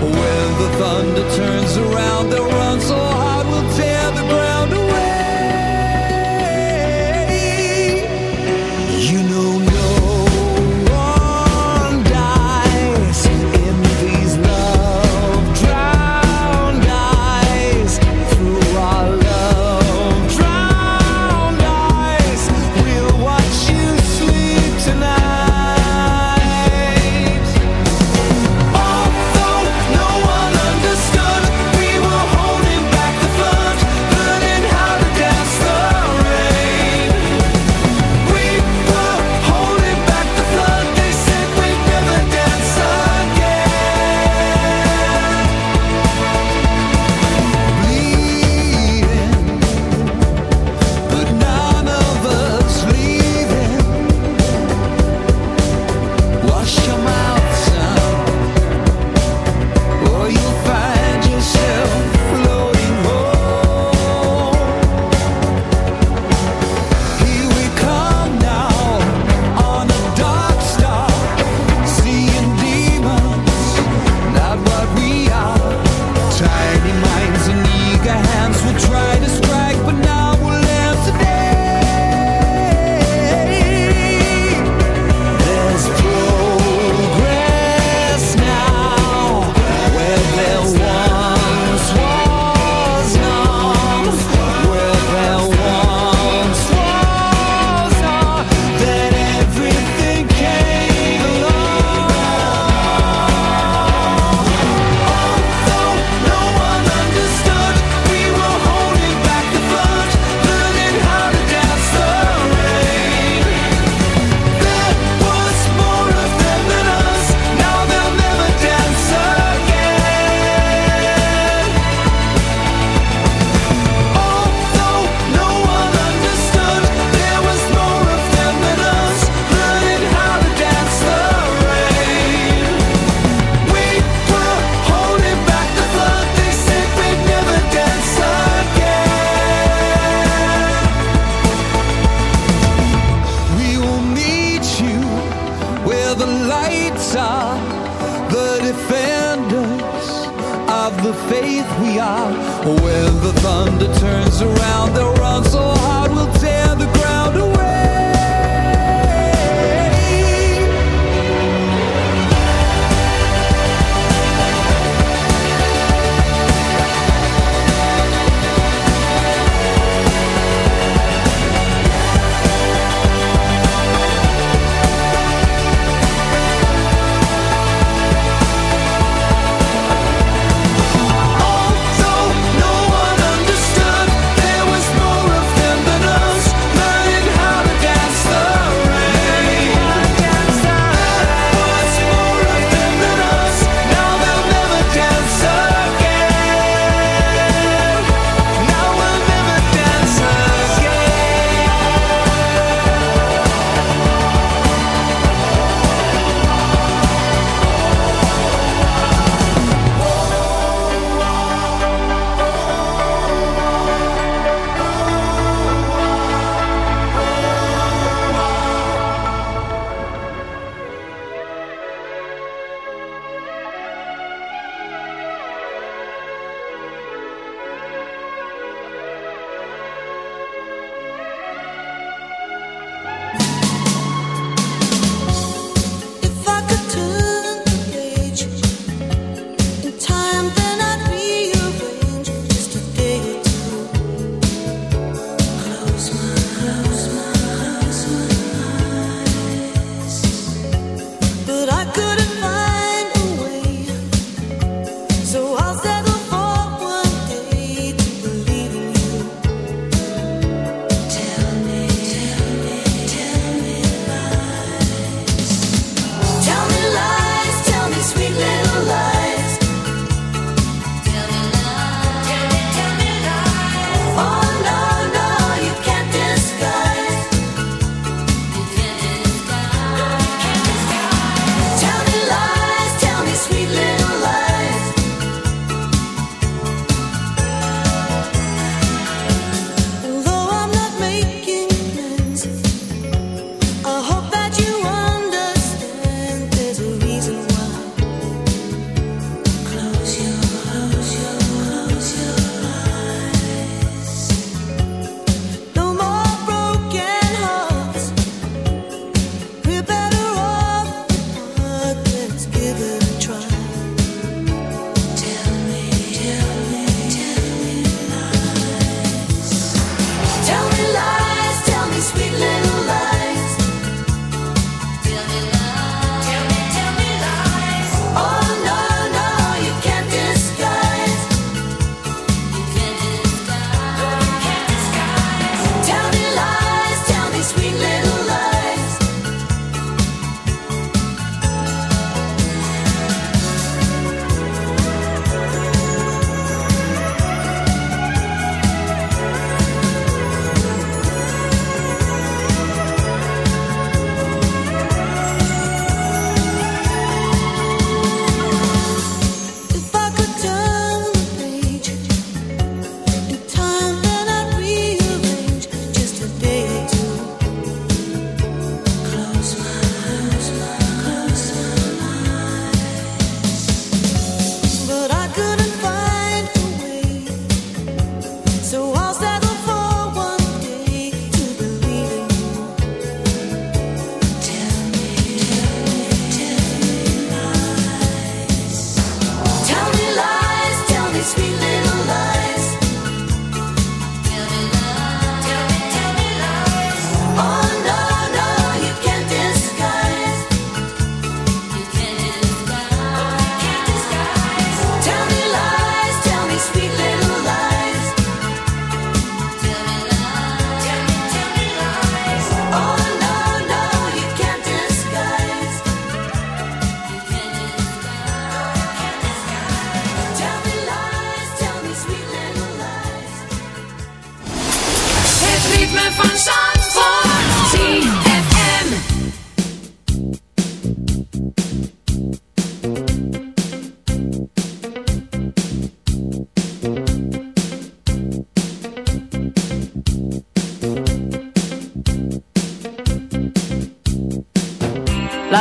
Well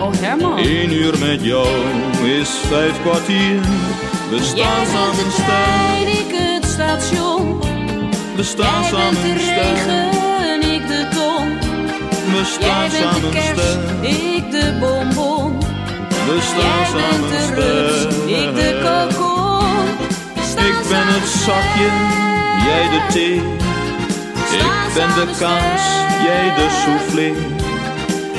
Oh Herman, Eén uur met jou is vijf kwartier. We jij staan samen trein, ik het station. we staan Jij bent samen de regen, ik de ton. We Jij staan bent de sterk, ik de bonbon. we staan Jij bent samen de rups, ik de kokon. Ik ben het zakje, jij de thee. Ik ben de kaas, jij de soufflé.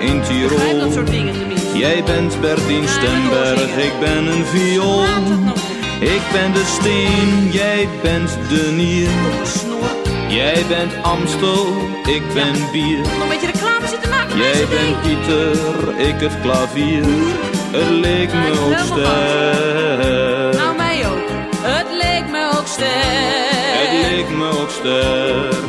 in dat Tirol. soort dingen tenminste. Jij bent Bertien Stemberg, ik ben een viool. Ik ben de steen, jij bent de nier. Jij bent Amstel, ik ben bier. Nog een beetje reclame zitten maken. Jij bent. Pieter, ik het klavier. Het leek me ook sterk. Nou, mij ook. Het leek me ook sterk. Het leek me ook sterk.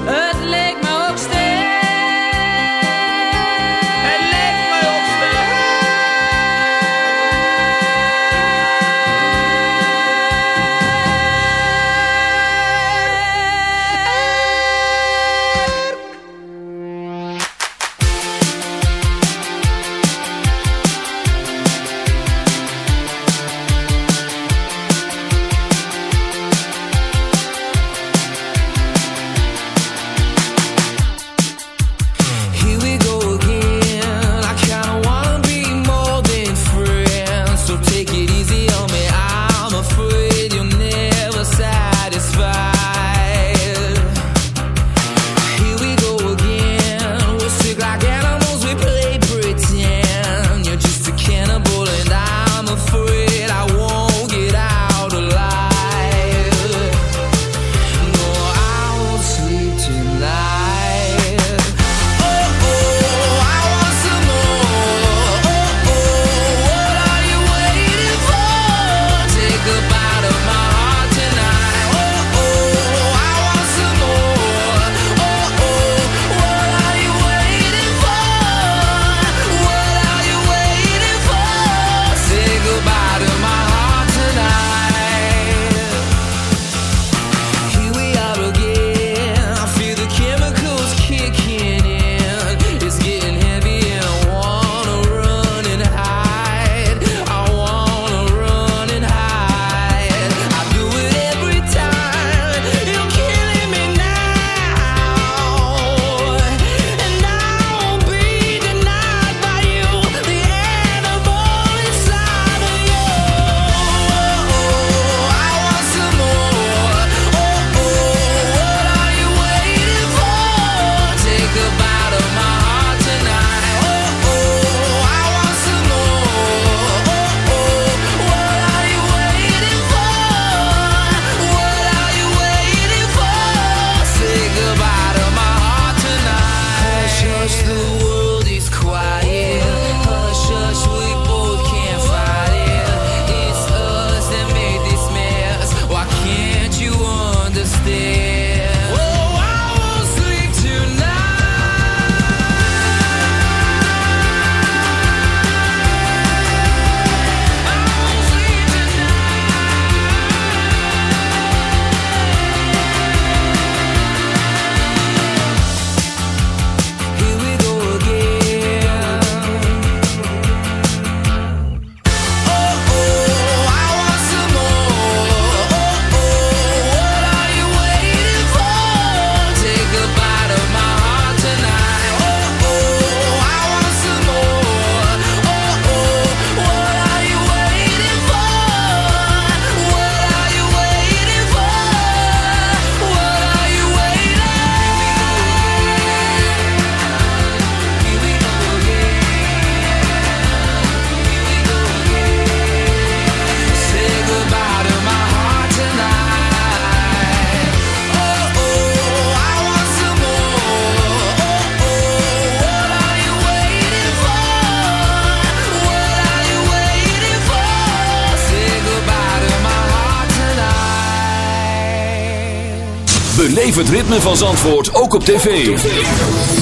het ritme van Zandvoort ook op tv.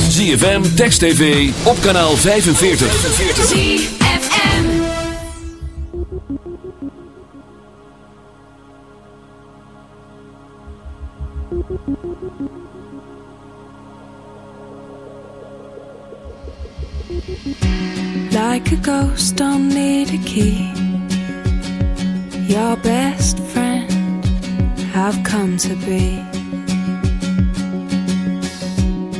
ZFM, Text TV, op kanaal 45. ZFM Like a ghost, on need a key Your best friend I've come to be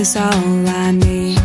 is all I need.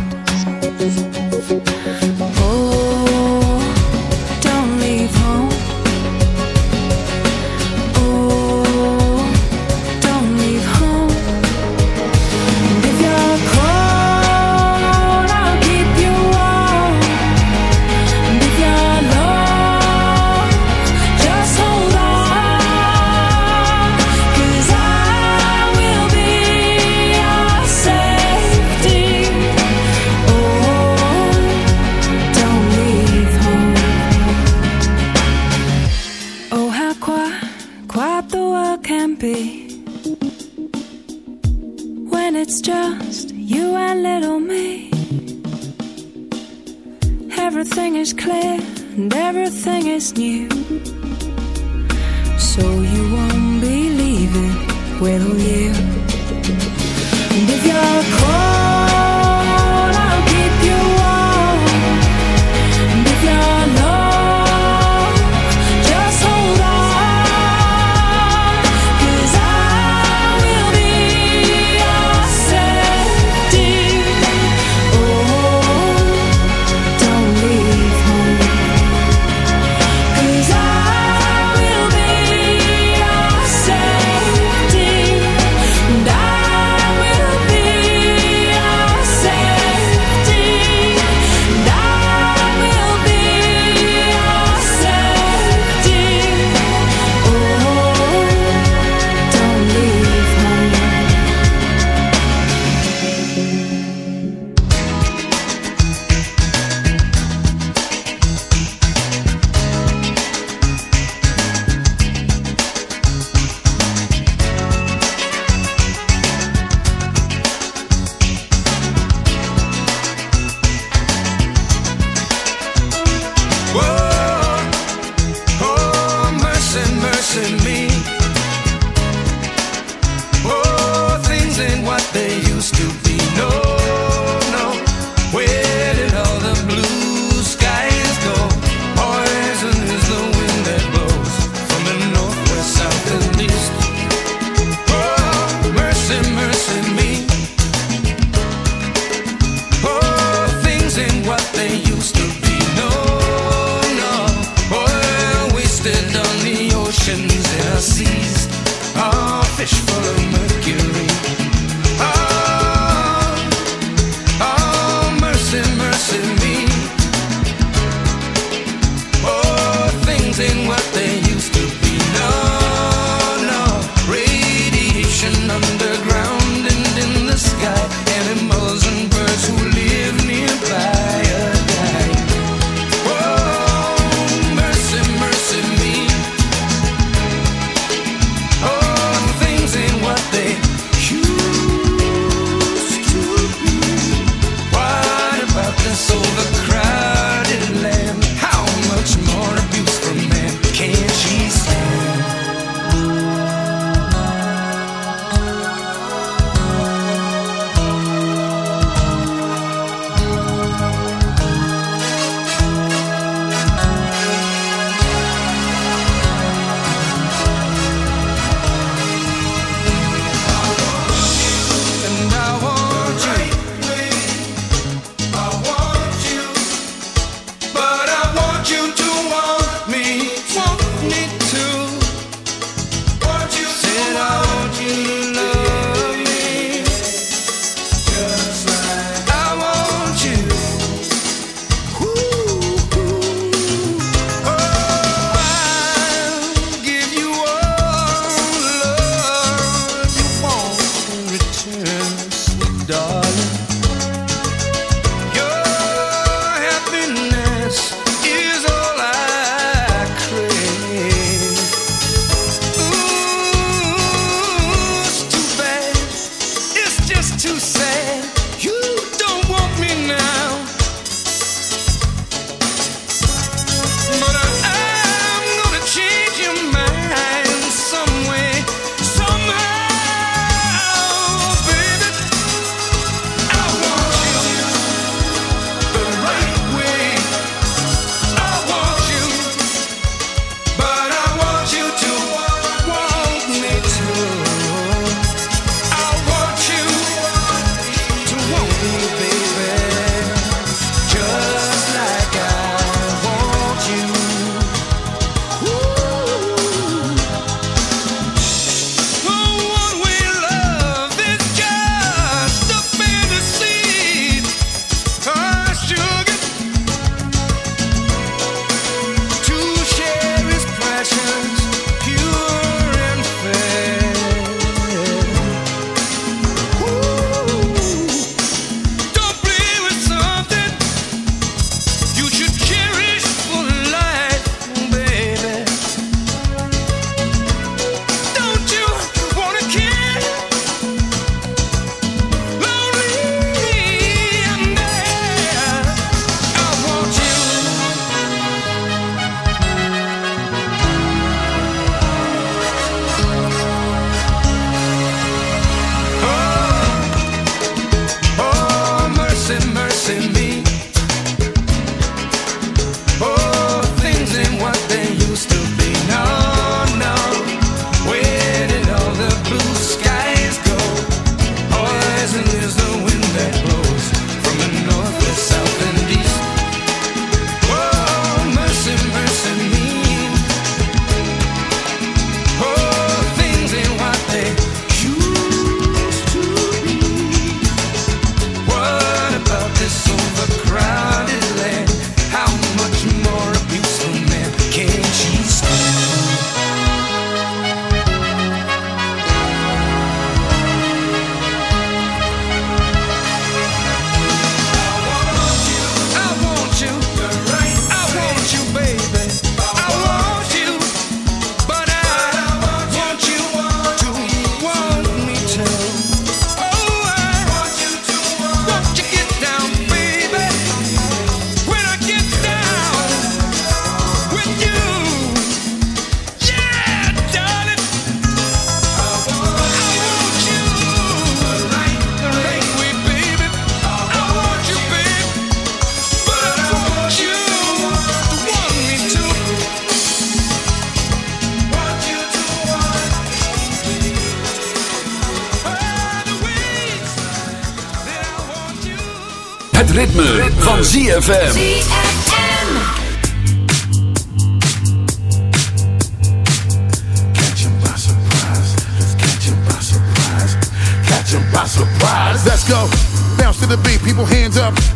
Het ritme, van ZFM. ZFM. Catch 'em by surprise. Let's catch 'em by surprise. Catch 'em by surprise. Let's go. Bounce to the beat, people hands up.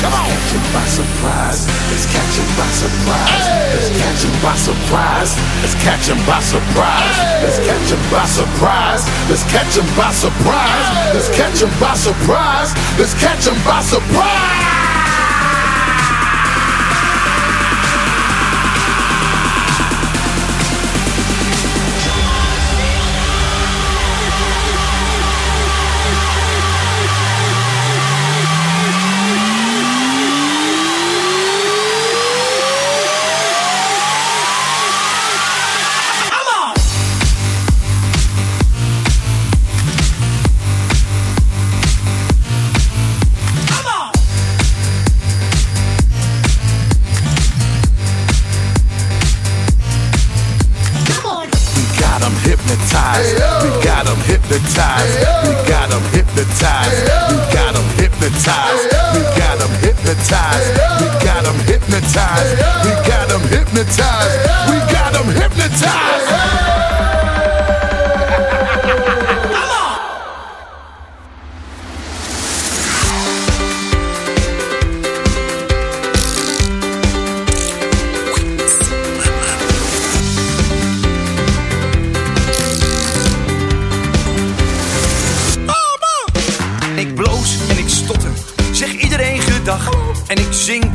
Come on, come on. Catch 'em by surprise. Let's catch 'em by surprise. Let's catch 'em by surprise. Let's catch 'em by surprise. Let's catch 'em by surprise. Let's catch 'em by surprise. Let's catch 'em by surprise. Let's catch 'em by surprise.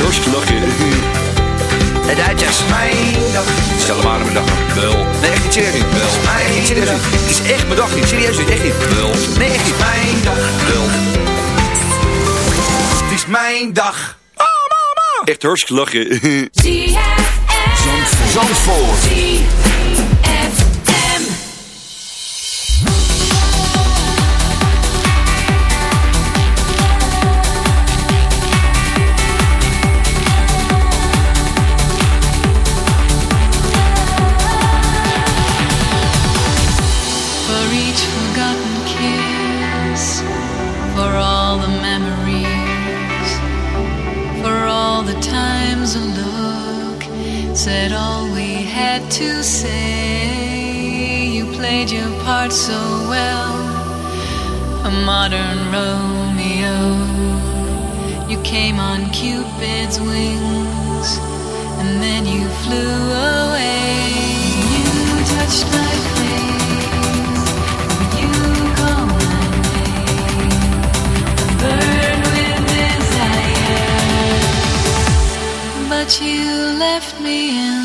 Hartstikke lachen. De Duitsers. Mijn dag. Stel hem aan mijn dag. Wel. Nee, echt niet serieus. Wel. Nee, echt niet serieus niet. Het is echt mijn dag niet. Serieus niet. Echt niet. Wel. Nee, echt niet. Mijn dag. Wel. Het is mijn dag. Echt hartstikke lachen. ZFM. Zandvoort. Part so well, a modern Romeo. You came on Cupid's wings, and then you flew away. You touched my face. You call my name, burn with desire, but you left me in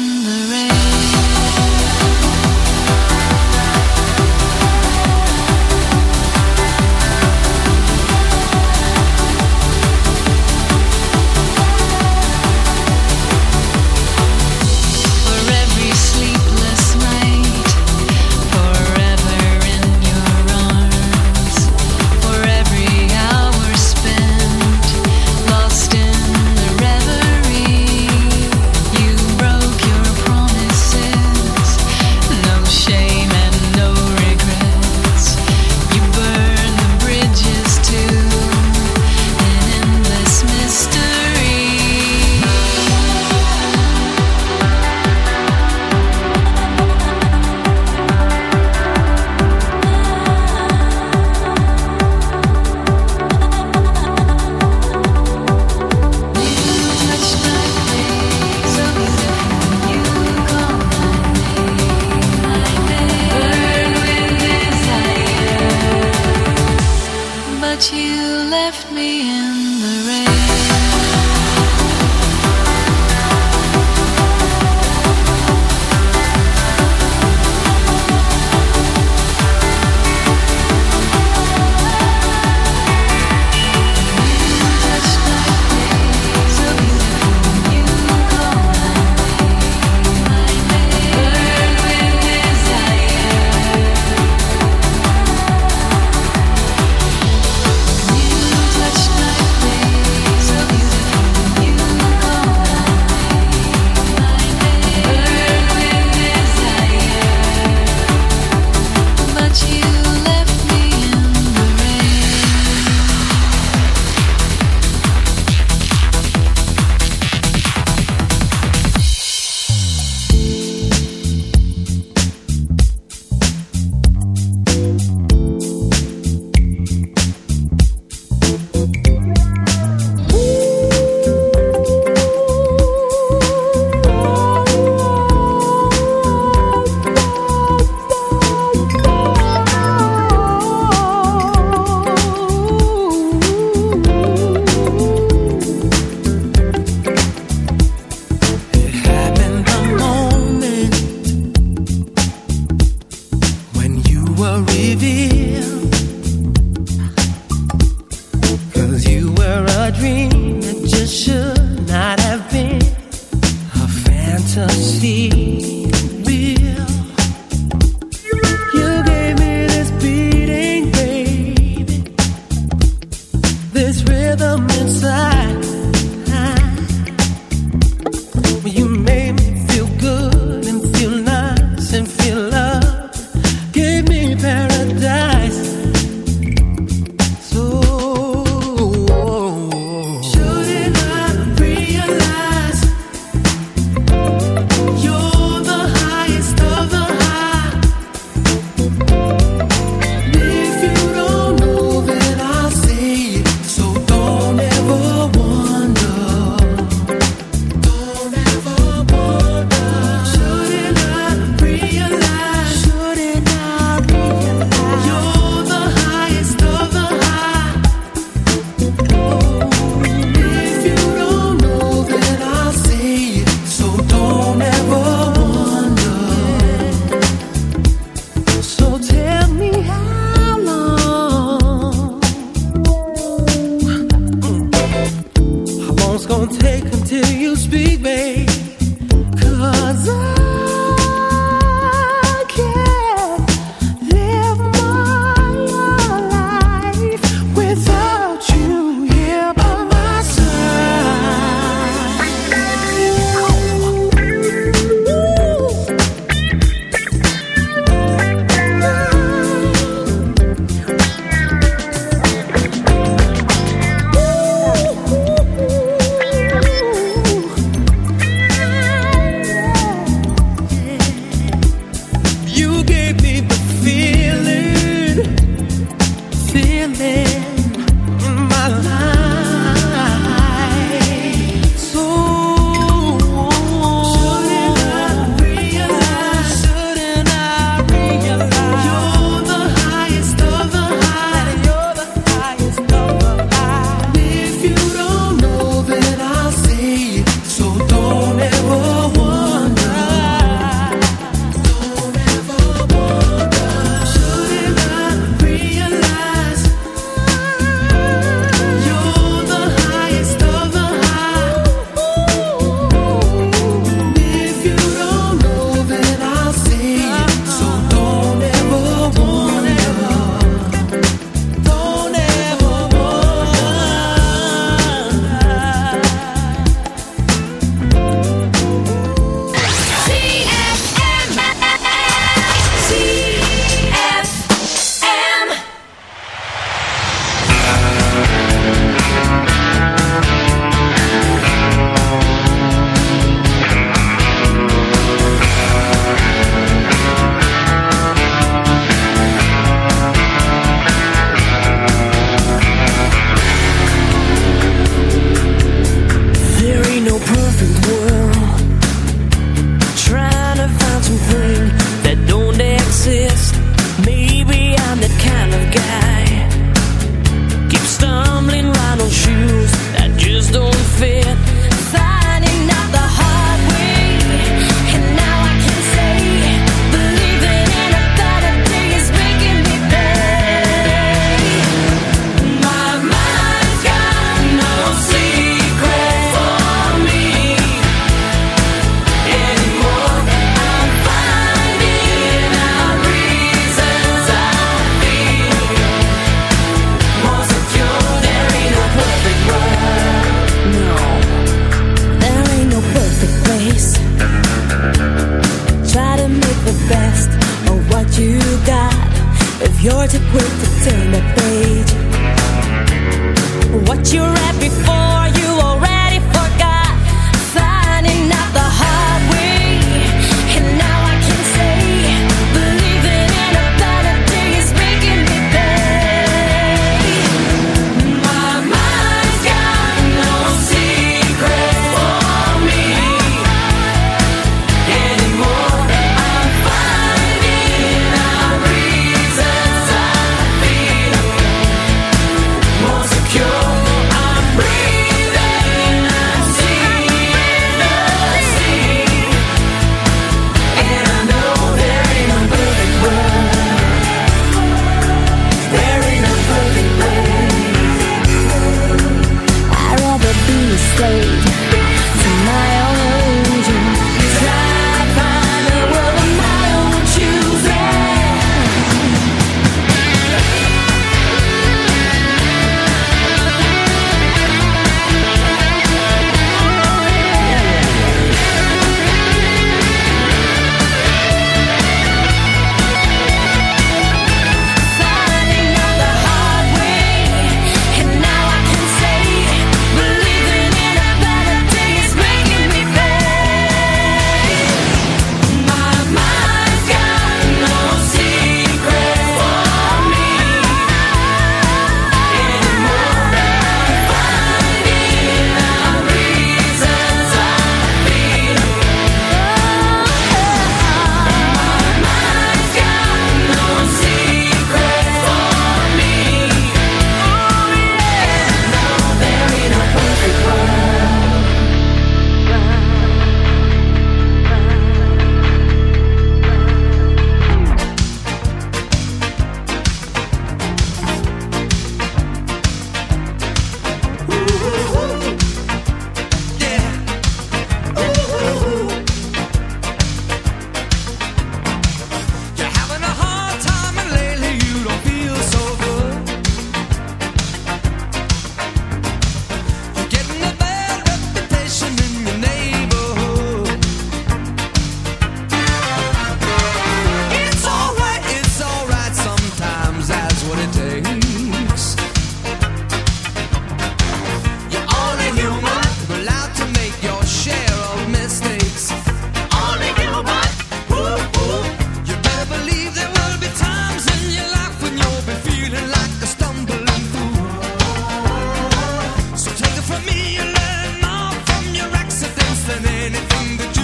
listening and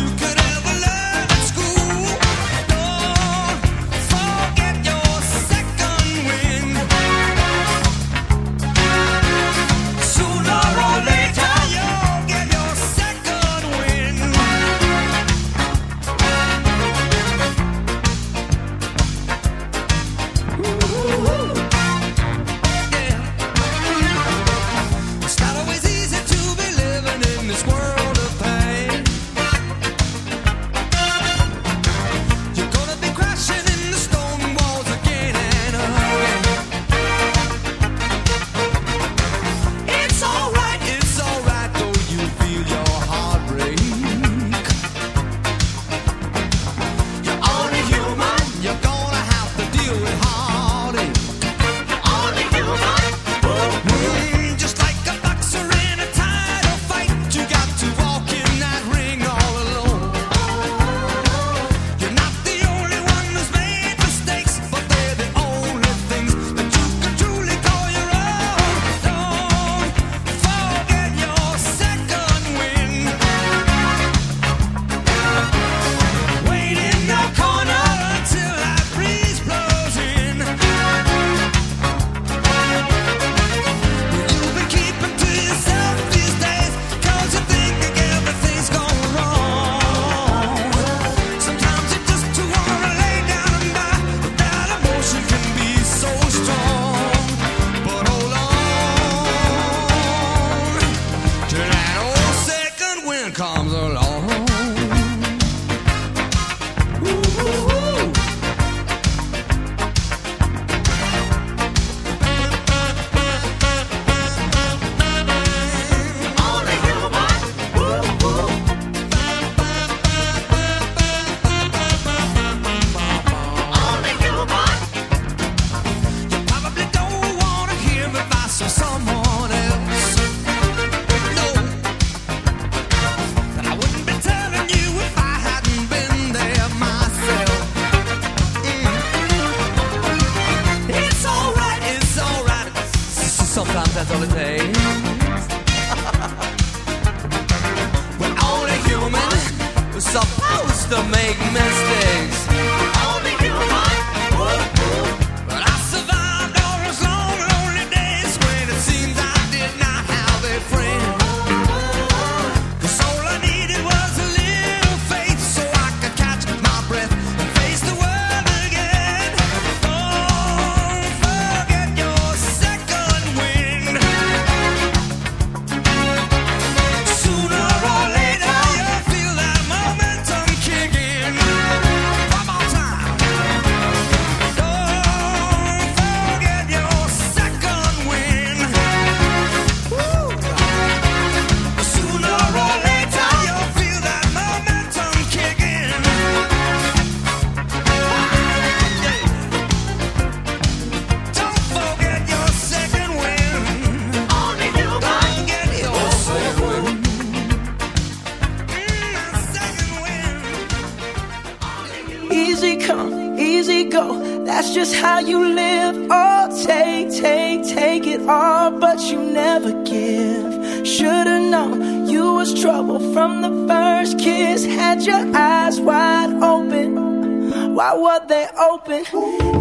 trouble from the first kiss. Had your eyes wide open. Why were they open?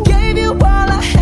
Gave you all I had.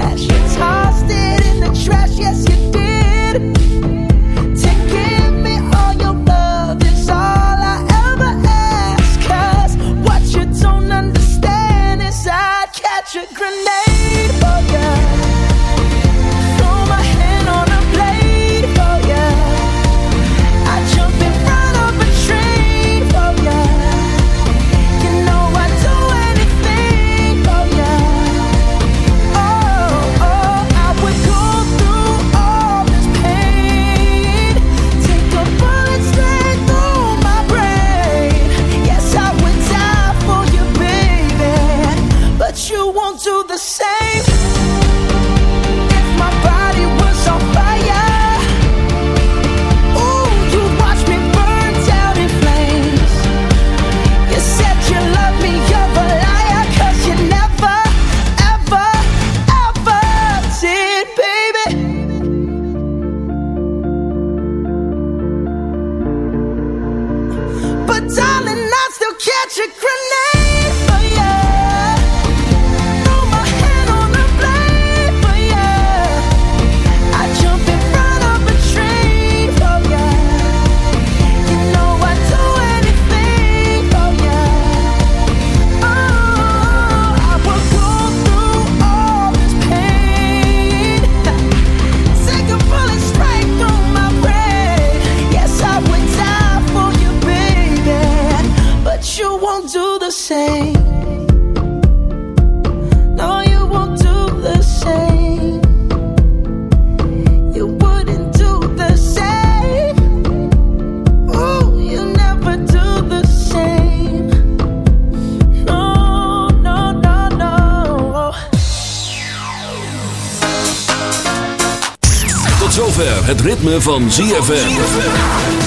van ZFM.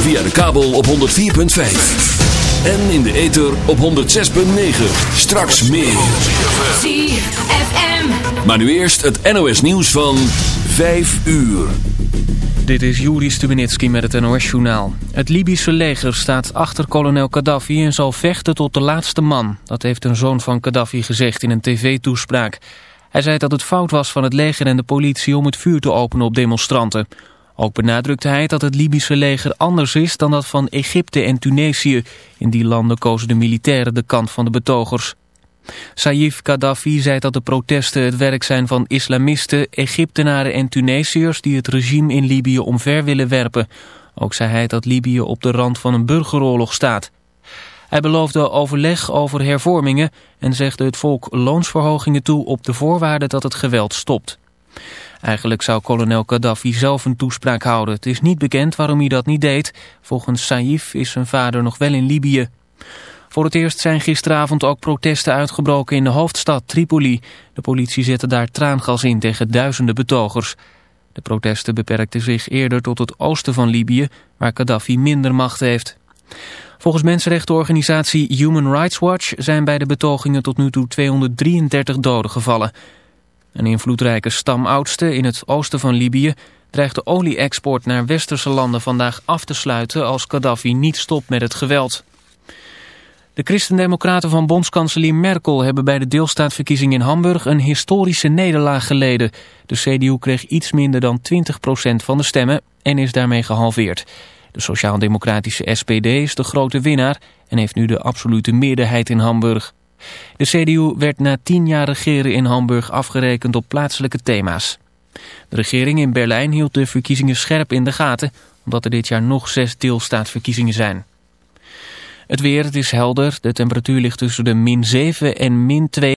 Via de kabel op 104.5. En in de ether op 106.9. Straks meer. ZFM. Maar nu eerst het NOS nieuws van 5 uur. Dit is Juri Stubenitski met het NOS-journaal. Het Libische leger staat achter kolonel Gaddafi en zal vechten tot de laatste man. Dat heeft een zoon van Gaddafi gezegd in een tv-toespraak. Hij zei dat het fout was van het leger en de politie om het vuur te openen op demonstranten. Ook benadrukte hij dat het Libische leger anders is dan dat van Egypte en Tunesië. In die landen kozen de militairen de kant van de betogers. Saif Gaddafi zei dat de protesten het werk zijn van islamisten, Egyptenaren en Tunesiërs die het regime in Libië omver willen werpen. Ook zei hij dat Libië op de rand van een burgeroorlog staat. Hij beloofde overleg over hervormingen en zegde het volk loonsverhogingen toe op de voorwaarde dat het geweld stopt. Eigenlijk zou kolonel Gaddafi zelf een toespraak houden. Het is niet bekend waarom hij dat niet deed. Volgens Saif is zijn vader nog wel in Libië. Voor het eerst zijn gisteravond ook protesten uitgebroken in de hoofdstad Tripoli. De politie zette daar traangas in tegen duizenden betogers. De protesten beperkten zich eerder tot het oosten van Libië, waar Gaddafi minder macht heeft. Volgens mensenrechtenorganisatie Human Rights Watch zijn bij de betogingen tot nu toe 233 doden gevallen. Een invloedrijke stamoudste in het oosten van Libië dreigt de olie-export naar westerse landen vandaag af te sluiten als Gaddafi niet stopt met het geweld. De christendemocraten van bondskanselier Merkel hebben bij de deelstaatverkiezing in Hamburg een historische nederlaag geleden. De CDU kreeg iets minder dan 20% van de stemmen en is daarmee gehalveerd. De sociaal-democratische SPD is de grote winnaar en heeft nu de absolute meerderheid in Hamburg. De CDU werd na tien jaar regeren in Hamburg afgerekend op plaatselijke thema's. De regering in Berlijn hield de verkiezingen scherp in de gaten, omdat er dit jaar nog zes deelstaatverkiezingen zijn. Het weer, is helder. De temperatuur ligt tussen de min 7 en min 2.